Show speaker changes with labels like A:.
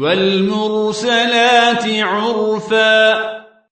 A: والمرسلات عرفا